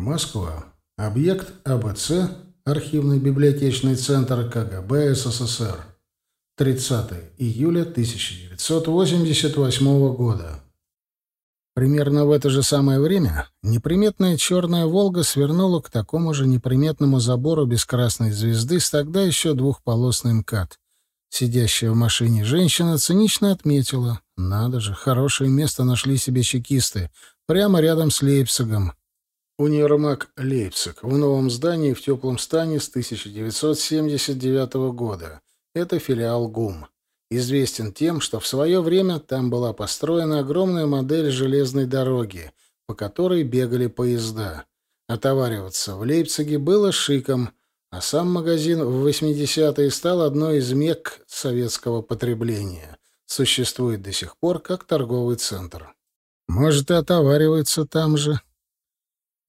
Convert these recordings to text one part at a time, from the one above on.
Москва. Объект АБЦ, архивный библиотечный центр КГБ СССР. 30 июля 1988 года. Примерно в это же самое время неприметная черная «Волга» свернула к такому же неприметному забору без красной звезды с тогда еще двухполосный МКАД. Сидящая в машине женщина цинично отметила. Надо же, хорошее место нашли себе чекисты. Прямо рядом с Лейпцигом. Универмаг «Лейпциг» в новом здании в теплом стане с 1979 года. Это филиал ГУМ. Известен тем, что в свое время там была построена огромная модель железной дороги, по которой бегали поезда. Отовариваться в Лейпциге было шиком, а сам магазин в 80-е стал одной из мек советского потребления. Существует до сих пор как торговый центр. Может, и отоваривается там же.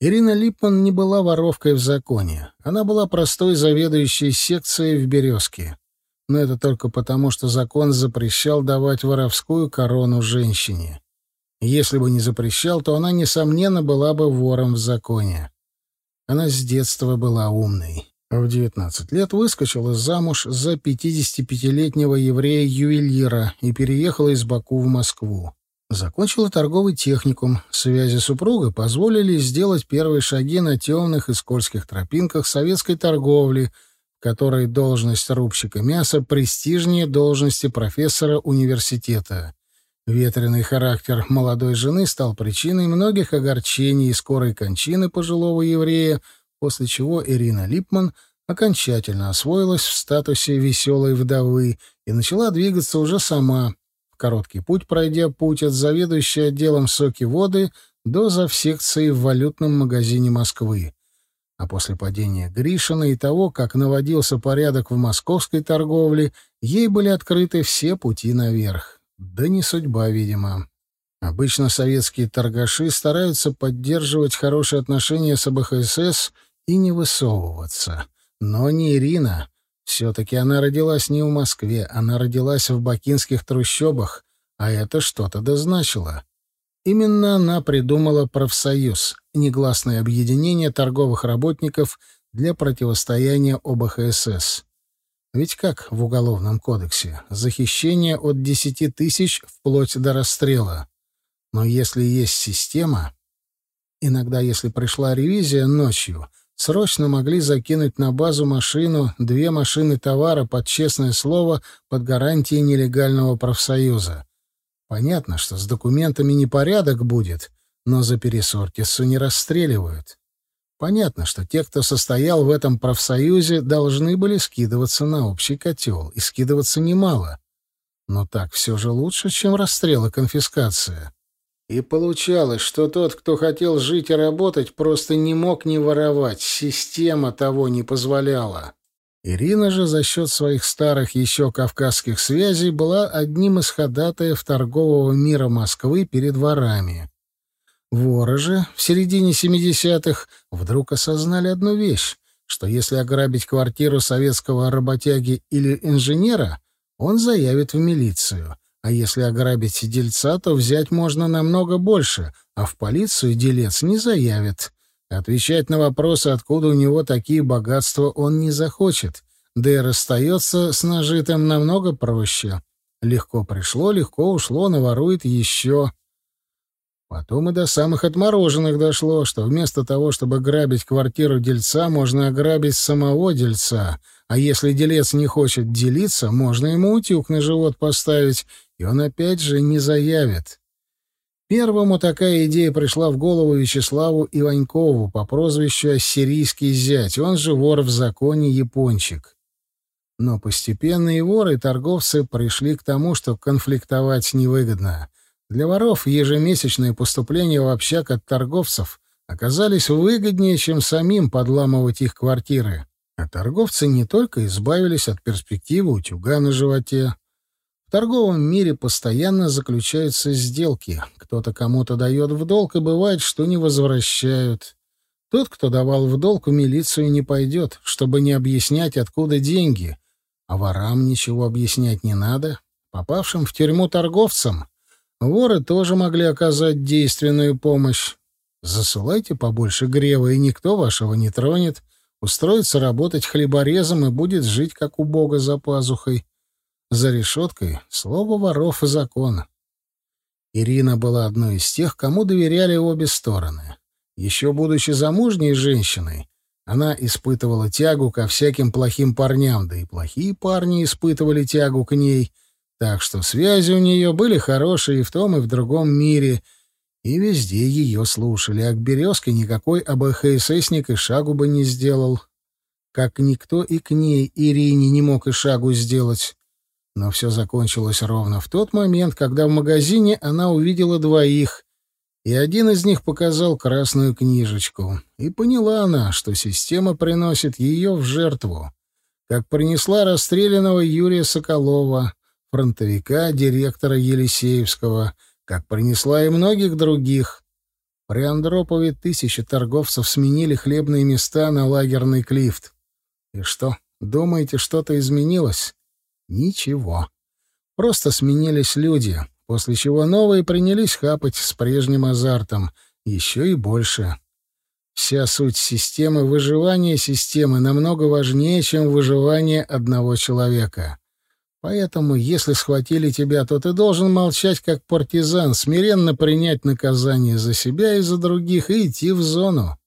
Ирина Липман не была воровкой в законе. Она была простой заведующей секцией в «Березке». Но это только потому, что закон запрещал давать воровскую корону женщине. Если бы не запрещал, то она, несомненно, была бы вором в законе. Она с детства была умной. В 19 лет выскочила замуж за 55-летнего еврея-ювелира и переехала из Баку в Москву. Закончила торговый техникум. Связи супруга позволили сделать первые шаги на темных и скользких тропинках советской торговли, в которой должность рубщика мяса престижнее должности профессора университета. Ветреный характер молодой жены стал причиной многих огорчений и скорой кончины пожилого еврея, после чего Ирина Липман окончательно освоилась в статусе веселой вдовы и начала двигаться уже сама, короткий путь пройдя путь от заведующей отделом соки воды до завсекции в валютном магазине Москвы. А после падения Гришина и того, как наводился порядок в московской торговле, ей были открыты все пути наверх. Да не судьба, видимо. Обычно советские торгаши стараются поддерживать хорошие отношения с АБХСС и не высовываться. Но не Ирина. Все-таки она родилась не в Москве, она родилась в бакинских трущобах, а это что-то дозначило. Именно она придумала профсоюз, негласное объединение торговых работников для противостояния ОБХСС. Ведь как в Уголовном кодексе? Захищение от 10 тысяч вплоть до расстрела. Но если есть система... Иногда, если пришла ревизия ночью — срочно могли закинуть на базу машину, две машины товара под честное слово под гарантией нелегального профсоюза. Понятно, что с документами непорядок будет, но за пересортицу не расстреливают. Понятно, что те, кто состоял в этом профсоюзе, должны были скидываться на общий котел, и скидываться немало. Но так все же лучше, чем расстрел и конфискация. И получалось, что тот, кто хотел жить и работать, просто не мог не воровать, система того не позволяла. Ирина же за счет своих старых еще кавказских связей была одним из ходатаев торгового мира Москвы перед ворами. Воры же в середине 70-х вдруг осознали одну вещь, что если ограбить квартиру советского работяги или инженера, он заявит в милицию — а если ограбить дельца, то взять можно намного больше, а в полицию делец не заявит. Отвечать на вопросы, откуда у него такие богатства, он не захочет. Да и расстается с нажитым намного проще. Легко пришло, легко ушло, наворует еще. Потом и до самых отмороженных дошло, что вместо того, чтобы грабить квартиру дельца, можно ограбить самого дельца. А если делец не хочет делиться, можно ему утюг на живот поставить и он опять же не заявит. Первому такая идея пришла в голову Вячеславу Иванькову по прозвищу «Ассирийский зять», он же вор в законе Япончик. Но постепенно и воры, и торговцы пришли к тому, что конфликтовать невыгодно. Для воров ежемесячные поступления в общак от торговцев оказались выгоднее, чем самим подламывать их квартиры. А торговцы не только избавились от перспективы утюга на животе, в торговом мире постоянно заключаются сделки. Кто-то кому-то дает в долг, и бывает, что не возвращают. Тот, кто давал в долг, в милицию не пойдет, чтобы не объяснять, откуда деньги. А ворам ничего объяснять не надо. Попавшим в тюрьму торговцам воры тоже могли оказать действенную помощь. Засылайте побольше грева, и никто вашего не тронет. Устроится работать хлеборезом и будет жить, как у бога за пазухой. За решеткой слово воров и закон. Ирина была одной из тех, кому доверяли обе стороны. Еще будучи замужней женщиной, она испытывала тягу ко всяким плохим парням, да и плохие парни испытывали тягу к ней, так что связи у нее были хорошие и в том, и в другом мире, и везде ее слушали, а к Березке никакой АБХССник и шагу бы не сделал. Как никто и к ней, Ирине, не мог и шагу сделать. Но все закончилось ровно в тот момент, когда в магазине она увидела двоих, и один из них показал красную книжечку. И поняла она, что система приносит ее в жертву, как принесла расстрелянного Юрия Соколова, фронтовика, директора Елисеевского, как принесла и многих других. При Андропове тысячи торговцев сменили хлебные места на лагерный клифт. И что, думаете, что-то изменилось? Ничего. Просто сменились люди, после чего новые принялись хапать с прежним азартом, еще и больше. Вся суть системы выживания системы намного важнее, чем выживание одного человека. Поэтому, если схватили тебя, то ты должен молчать как партизан, смиренно принять наказание за себя и за других и идти в зону.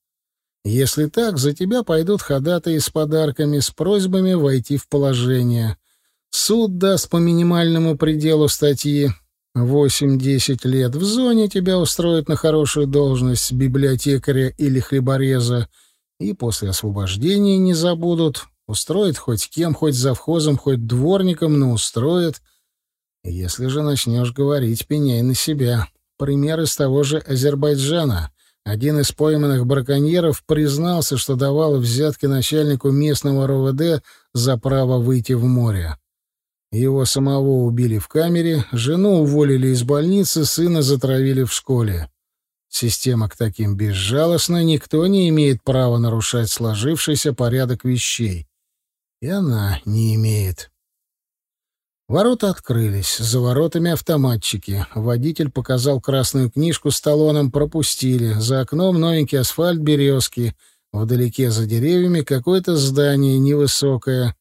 Если так, за тебя пойдут ходатаи с подарками, с просьбами войти в положение. Суд даст по минимальному пределу статьи. Восемь-десять лет в зоне тебя устроят на хорошую должность библиотекаря или хлебореза, и после освобождения не забудут. Устроят хоть кем, хоть завхозом, хоть дворником, но устроят. Если же начнешь говорить, пеняй на себя. Пример из того же Азербайджана. Один из пойманных браконьеров признался, что давал взятки начальнику местного РОВД за право выйти в море. Его самого убили в камере, жену уволили из больницы, сына затравили в школе. Система к таким безжалостна, никто не имеет права нарушать сложившийся порядок вещей. И она не имеет. Ворота открылись, за воротами автоматчики. Водитель показал красную книжку с талоном, пропустили. За окном новенький асфальт березки. Вдалеке за деревьями какое-то здание невысокое.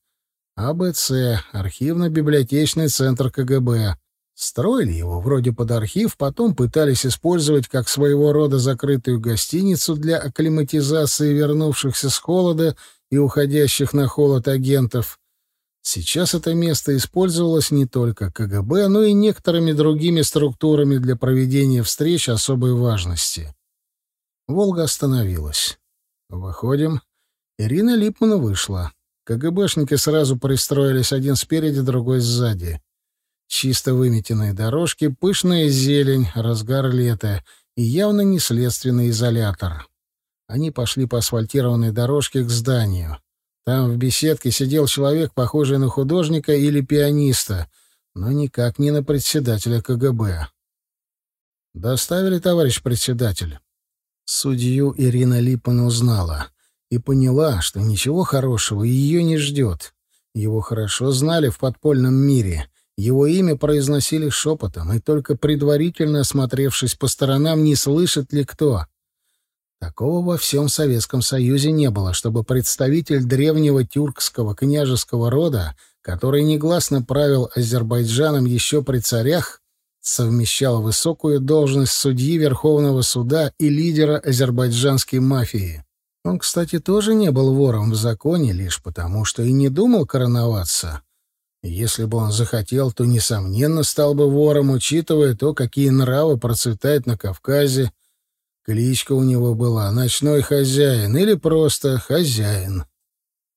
АБЦ, архивно-библиотечный центр КГБ. Строили его вроде под архив, потом пытались использовать как своего рода закрытую гостиницу для акклиматизации вернувшихся с холода и уходящих на холод агентов. Сейчас это место использовалось не только КГБ, но и некоторыми другими структурами для проведения встреч особой важности. «Волга» остановилась. «Выходим». Ирина Липмана вышла. КГБшники сразу пристроились один спереди, другой сзади. Чисто выметенные дорожки, пышная зелень, разгар лета и явно не следственный изолятор. Они пошли по асфальтированной дорожке к зданию. Там в беседке сидел человек, похожий на художника или пианиста, но никак не на председателя КГБ. «Доставили, товарищ председатель?» Судью Ирина Липан узнала и поняла, что ничего хорошего ее не ждет. Его хорошо знали в подпольном мире. Его имя произносили шепотом, и только предварительно осмотревшись по сторонам, не слышит ли кто. Такого во всем Советском Союзе не было, чтобы представитель древнего тюркского княжеского рода, который негласно правил Азербайджаном еще при царях, совмещал высокую должность судьи Верховного суда и лидера азербайджанской мафии. Он, кстати, тоже не был вором в законе лишь потому, что и не думал короноваться. Если бы он захотел, то, несомненно, стал бы вором, учитывая то, какие нравы процветают на Кавказе. Кличка у него была «Ночной хозяин» или просто «Хозяин».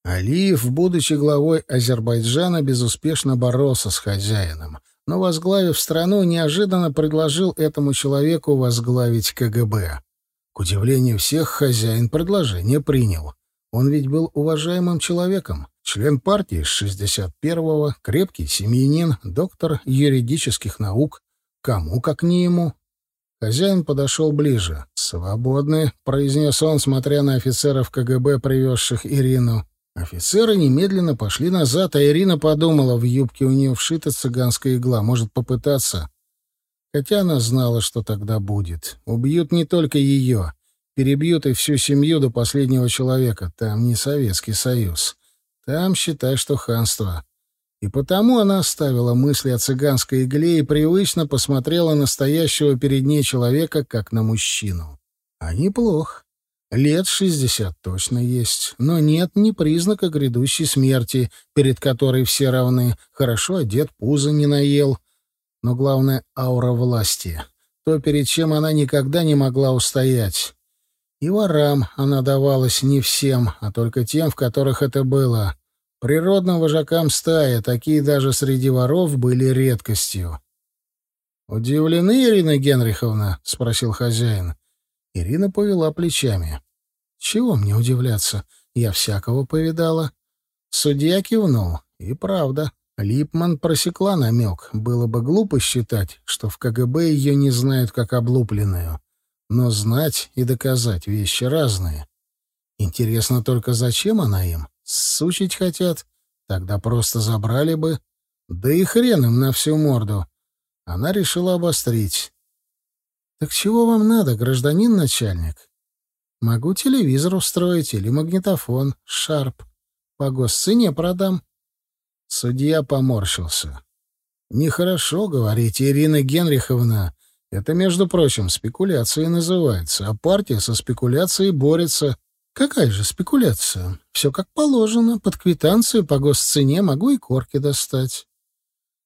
Алиев, будучи главой Азербайджана, безуспешно боролся с хозяином, но, возглавив страну, неожиданно предложил этому человеку возглавить КГБ. К удивлению всех, хозяин предложение принял. Он ведь был уважаемым человеком, член партии с 61-го, крепкий семьянин, доктор юридических наук. Кому, как не ему? Хозяин подошел ближе. «Свободны», — произнес он, смотря на офицеров КГБ, привезших Ирину. Офицеры немедленно пошли назад, а Ирина подумала, в юбке у нее вшита цыганская игла, может попытаться. Хотя она знала, что тогда будет. Убьют не только ее. Перебьют и всю семью до последнего человека. Там не Советский Союз. Там, считай, что ханство. И потому она оставила мысли о цыганской игле и привычно посмотрела на стоящего перед ней человека, как на мужчину. А неплох. Лет шестьдесят точно есть, но нет ни признака грядущей смерти, перед которой все равны. Хорошо одет, пузо не наел. Но главное — аура власти. То, перед чем она никогда не могла устоять. И ворам она давалась не всем, а только тем, в которых это было. Природным вожакам стаи, такие даже среди воров, были редкостью. «Удивлены, Ирина Генриховна?» — спросил хозяин. Ирина повела плечами. «Чего мне удивляться? Я всякого повидала». Судья кивнул. И правда, Липман просекла намек. Было бы глупо считать, что в КГБ ее не знают как облупленную. Но знать и доказать вещи разные. Интересно только, зачем она им? Сучить хотят? Тогда просто забрали бы. Да и хрен им на всю морду. Она решила обострить. «Так чего вам надо, гражданин начальник?» «Могу телевизор устроить или магнитофон, шарп. По госцене продам». Судья поморщился. «Нехорошо говорить, Ирина Генриховна. Это, между прочим, спекуляция называется, а партия со спекуляцией борется. Какая же спекуляция? Все как положено. Под квитанцию по госцене могу и корки достать».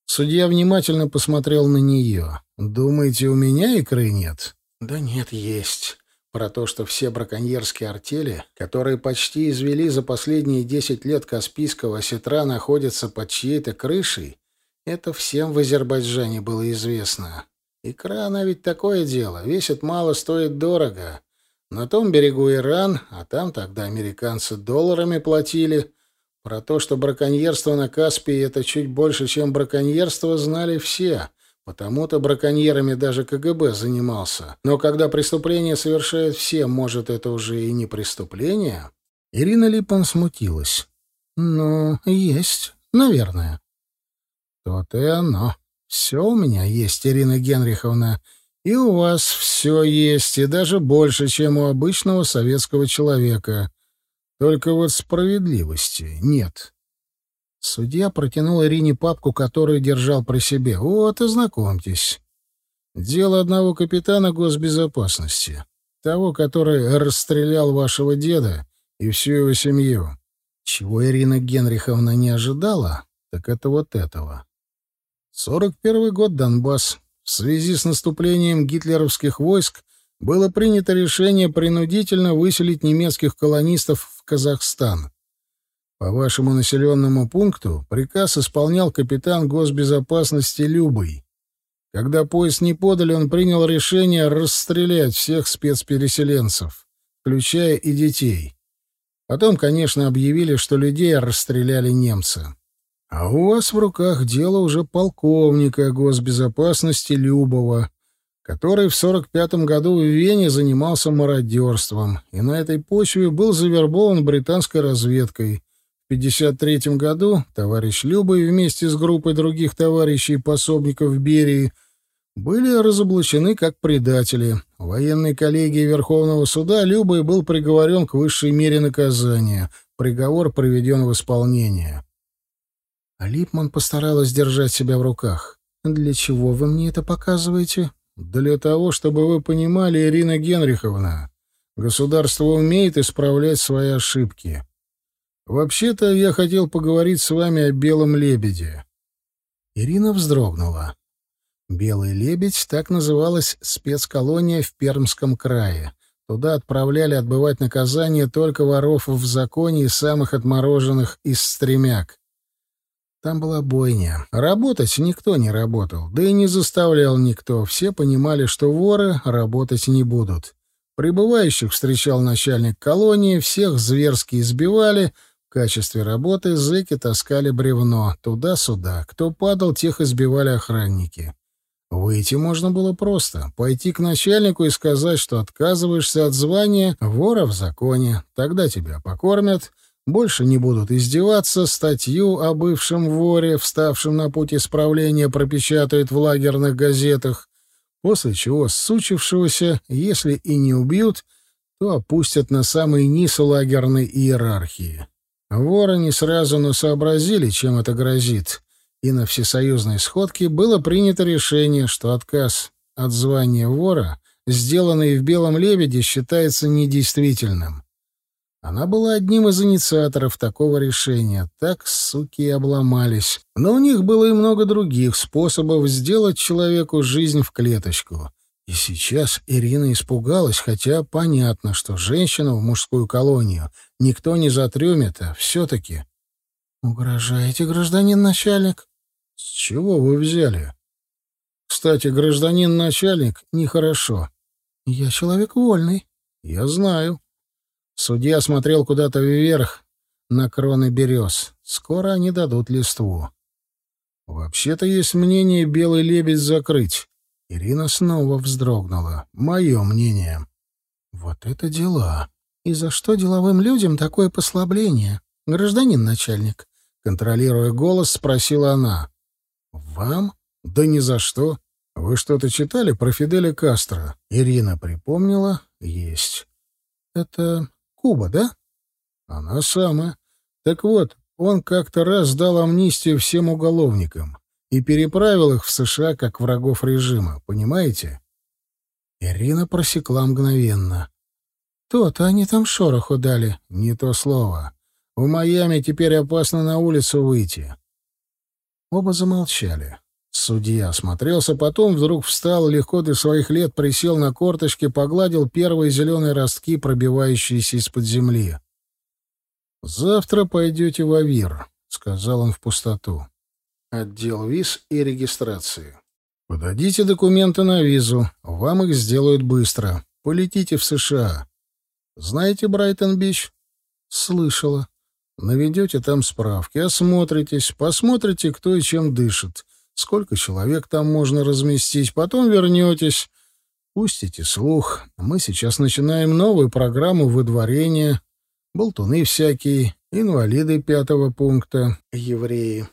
Судья внимательно посмотрел на нее. «Думаете, у меня икры нет?» «Да нет, есть». Про то, что все браконьерские артели, которые почти извели за последние десять лет Каспийского осетра, находятся под чьей-то крышей, это всем в Азербайджане было известно. Икра, она ведь такое дело, весит мало, стоит дорого. На том берегу Иран, а там тогда американцы долларами платили, про то, что браконьерство на Каспии — это чуть больше, чем браконьерство, знали все. Потому-то браконьерами даже КГБ занимался. Но когда преступление совершают все, может, это уже и не преступление? Ирина Липан смутилась. «Ну, есть, наверное». «То-то и оно. Все у меня есть, Ирина Генриховна. И у вас все есть, и даже больше, чем у обычного советского человека. Только вот справедливости нет. Судья протянул Ирине папку, которую держал при себе. Вот, ознакомьтесь. Дело одного капитана госбезопасности. Того, который расстрелял вашего деда и всю его семью. Чего Ирина Генриховна не ожидала, так это вот этого. 41 год, Донбасс. В связи с наступлением гитлеровских войск было принято решение принудительно выселить немецких колонистов Казахстан. По вашему населенному пункту приказ исполнял капитан госбезопасности Любый. Когда поезд не подали, он принял решение расстрелять всех спецпереселенцев, включая и детей. Потом, конечно, объявили, что людей расстреляли немцы. А у вас в руках дело уже полковника госбезопасности Любова, который в 45 году в Вене занимался мародерством и на этой почве был завербован британской разведкой. В 53 году товарищ Любый вместе с группой других товарищей пособников Берии были разоблачены как предатели. Военной коллегии Верховного суда Любый был приговорен к высшей мере наказания. Приговор приведен в исполнение. А Липман постаралась держать себя в руках. «Для чего вы мне это показываете?» Для того, чтобы вы понимали, Ирина Генриховна, государство умеет исправлять свои ошибки. Вообще-то я хотел поговорить с вами о белом лебеде. Ирина вздрогнула. Белый лебедь так называлась спецколония в Пермском крае. Туда отправляли отбывать наказание только воров в законе и самых отмороженных из стремяк. Там была бойня. Работать никто не работал, да и не заставлял никто. Все понимали, что воры работать не будут. Прибывающих встречал начальник колонии, всех зверски избивали. В качестве работы зэки таскали бревно туда-сюда. Кто падал, тех избивали охранники. Выйти можно было просто. Пойти к начальнику и сказать, что отказываешься от звания вора в законе. Тогда тебя покормят, больше не будут издеваться, статью о бывшем воре, вставшем на путь исправления, пропечатают в лагерных газетах, после чего сучившегося, если и не убьют, то опустят на самый низ лагерной иерархии. Воры не сразу, но сообразили, чем это грозит, и на всесоюзной сходке было принято решение, что отказ от звания вора, сделанный в «Белом лебеде», считается недействительным. Она была одним из инициаторов такого решения. Так, суки, и обломались. Но у них было и много других способов сделать человеку жизнь в клеточку. И сейчас Ирина испугалась, хотя понятно, что женщину в мужскую колонию никто не затрюмит, а все-таки... «Угрожаете, гражданин начальник?» «С чего вы взяли?» «Кстати, гражданин начальник нехорошо». «Я человек вольный». «Я знаю». Судья смотрел куда-то вверх, на кроны берез. Скоро они дадут листву. «Вообще-то есть мнение белый лебедь закрыть». Ирина снова вздрогнула. «Мое мнение». «Вот это дела. И за что деловым людям такое послабление, гражданин начальник?» Контролируя голос, спросила она. «Вам? Да ни за что. Вы что-то читали про Фиделя Кастро?» Ирина припомнила. «Есть». «Это Куба, да? Она самая. Так вот, он как-то раз дал амнистию всем уголовникам и переправил их в США как врагов режима, понимаете? Ирина просекла мгновенно. То-то они там шороху дали, не то слово. В Майами теперь опасно на улицу выйти. Оба замолчали. Судья осмотрелся, потом вдруг встал, легко до своих лет присел на корточки, погладил первые зеленые ростки, пробивающиеся из-под земли. «Завтра пойдете в Авир», — сказал он в пустоту. «Отдел виз и регистрации. Подадите документы на визу, вам их сделают быстро. Полетите в США. Знаете Брайтон-Бич?» «Слышала. Наведете там справки, осмотритесь, посмотрите, кто и чем дышит» сколько человек там можно разместить, потом вернетесь, пустите слух. Мы сейчас начинаем новую программу выдворения, болтуны всякие, инвалиды пятого пункта, евреи.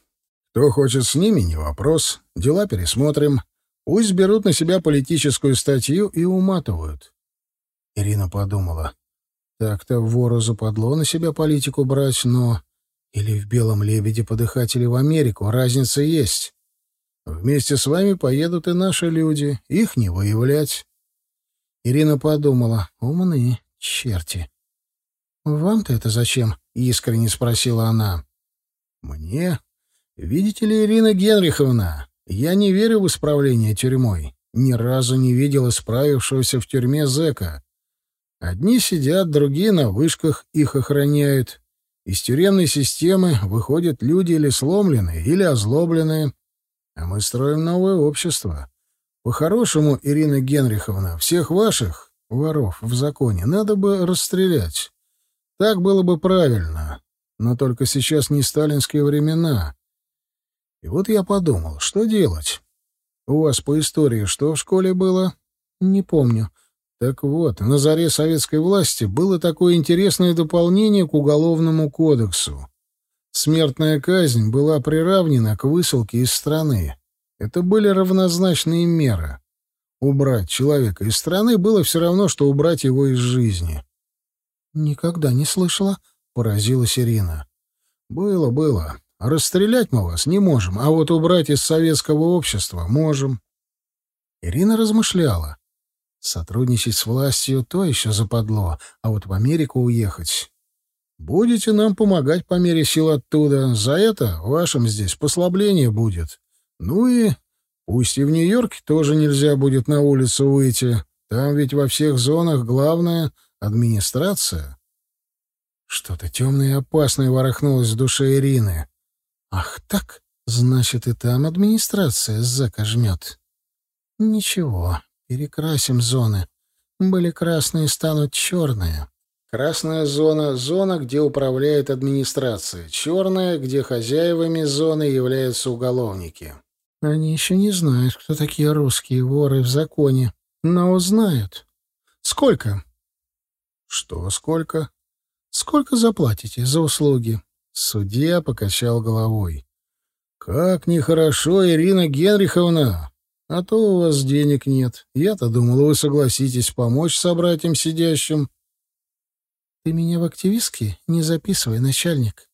Кто хочет с ними, не вопрос, дела пересмотрим. Пусть берут на себя политическую статью и уматывают. Ирина подумала. Так-то вору западло на себя политику брать, но... Или в «Белом лебеде» подыхать, или в Америку. Разница есть. Вместе с вами поедут и наши люди. Их не выявлять. Ирина подумала. Умные черти. «Вам-то это зачем?» — искренне спросила она. «Мне? Видите ли, Ирина Генриховна, я не верю в исправление тюрьмой. Ни разу не видел исправившегося в тюрьме зэка. Одни сидят, другие на вышках их охраняют. Из тюремной системы выходят люди или сломленные, или озлобленные, а мы строим новое общество. По-хорошему, Ирина Генриховна, всех ваших воров в законе надо бы расстрелять. Так было бы правильно. Но только сейчас не сталинские времена. И вот я подумал, что делать? У вас по истории что в школе было? Не помню. Так вот, на заре советской власти было такое интересное дополнение к Уголовному кодексу. Смертная казнь была приравнена к высылке из страны. Это были равнозначные меры. Убрать человека из страны было все равно, что убрать его из жизни. «Никогда не слышала», — поразилась Ирина. «Было, было. Расстрелять мы вас не можем, а вот убрать из советского общества можем». Ирина размышляла. Сотрудничать с властью — то еще западло, а вот в Америку уехать Будете нам помогать по мере сил оттуда. За это вашим здесь послабление будет. Ну и пусть и в Нью-Йорке тоже нельзя будет на улицу выйти. Там ведь во всех зонах главное — администрация. Что-то темное и опасное ворохнулось в душе Ирины. Ах так, значит, и там администрация зэка жмет. Ничего, перекрасим зоны. Были красные, станут черные. Красная зона — зона, где управляет администрация. Черная, где хозяевами зоны являются уголовники. Они еще не знают, кто такие русские воры в законе, но узнают. Сколько? Что сколько? Сколько заплатите за услуги? Судья покачал головой. Как нехорошо, Ирина Генриховна. А то у вас денег нет. Я-то думал, вы согласитесь помочь собратьям сидящим. Ты меня в активистки не записывай, начальник.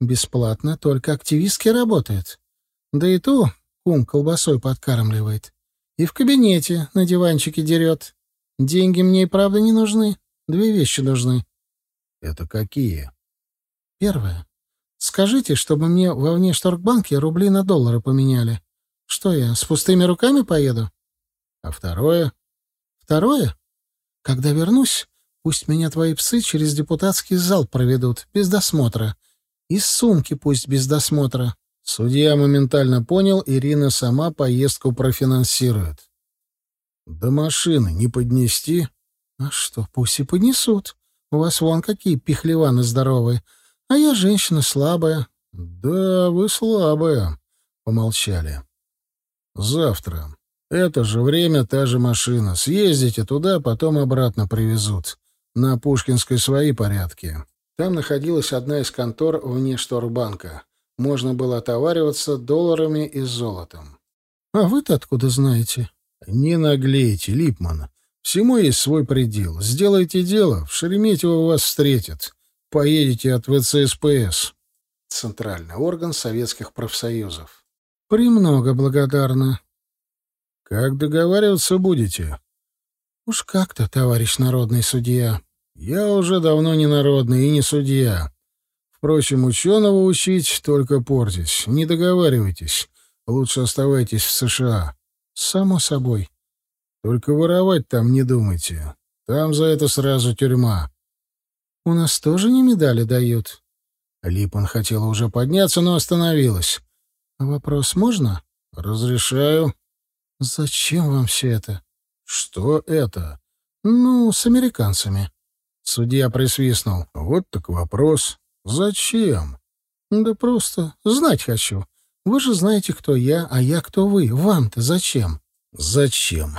Бесплатно только активистки работают. Да и ту кум колбасой подкармливает. И в кабинете на диванчике дерет. Деньги мне и правда не нужны. Две вещи нужны. Это какие? Первое. Скажите, чтобы мне во внешторгбанке рубли на доллары поменяли. Что я, с пустыми руками поеду? А второе? Второе? Когда вернусь, пусть меня твои псы через депутатский зал проведут, без досмотра. Из сумки пусть без досмотра. Судья моментально понял, Ирина сама поездку профинансирует. До машины не поднести? А что, пусть и поднесут. У вас вон какие пихлеваны здоровые. А я женщина слабая. Да, вы слабая. Помолчали. Завтра. Это же время, та же машина. Съездите туда, потом обратно привезут. На Пушкинской свои порядки. Там находилась одна из контор вне Шторбанка. Можно было отовариваться долларами и золотом. — А вы-то откуда знаете? — Не наглейте, Липман. Всему есть свой предел. Сделайте дело, в Шереметьево вас встретят. Поедете от ВЦСПС. Центральный орган советских профсоюзов. — Премного благодарна. — Как договариваться будете? — Уж как-то, товарищ народный судья. — Я уже давно не народный и не судья. Впрочем, ученого учить только портить. Не договаривайтесь. Лучше оставайтесь в США. Само собой. Только воровать там не думайте. Там за это сразу тюрьма. У нас тоже не медали дают. Липан хотела уже подняться, но остановилась. А вопрос можно? Разрешаю. Зачем вам все это? Что это? Ну, с американцами. Судья присвистнул. Вот так вопрос. «Зачем?» «Да просто знать хочу. Вы же знаете, кто я, а я кто вы. Вам-то зачем?» «Зачем?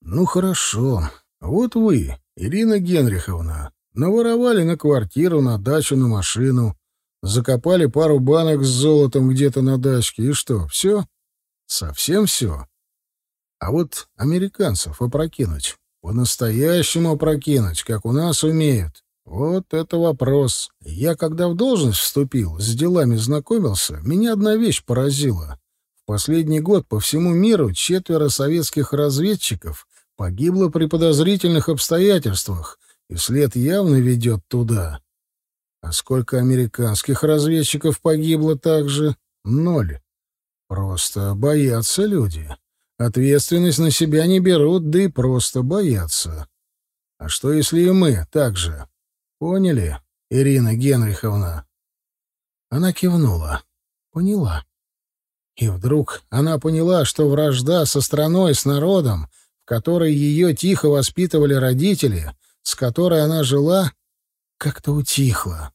Ну, хорошо. Вот вы, Ирина Генриховна, наворовали на квартиру, на дачу, на машину, закопали пару банок с золотом где-то на дачке, и что, все? Совсем все? А вот американцев опрокинуть, по-настоящему опрокинуть, как у нас умеют, вот это вопрос. Я, когда в должность вступил, с делами знакомился, меня одна вещь поразила. В последний год по всему миру четверо советских разведчиков погибло при подозрительных обстоятельствах, и след явно ведет туда. А сколько американских разведчиков погибло также? Ноль. Просто боятся люди. Ответственность на себя не берут, да и просто боятся. А что, если и мы так же? Поняли, Ирина Генриховна?» Она кивнула. Поняла. И вдруг она поняла, что вражда со страной, с народом, в которой ее тихо воспитывали родители, с которой она жила, как-то утихла.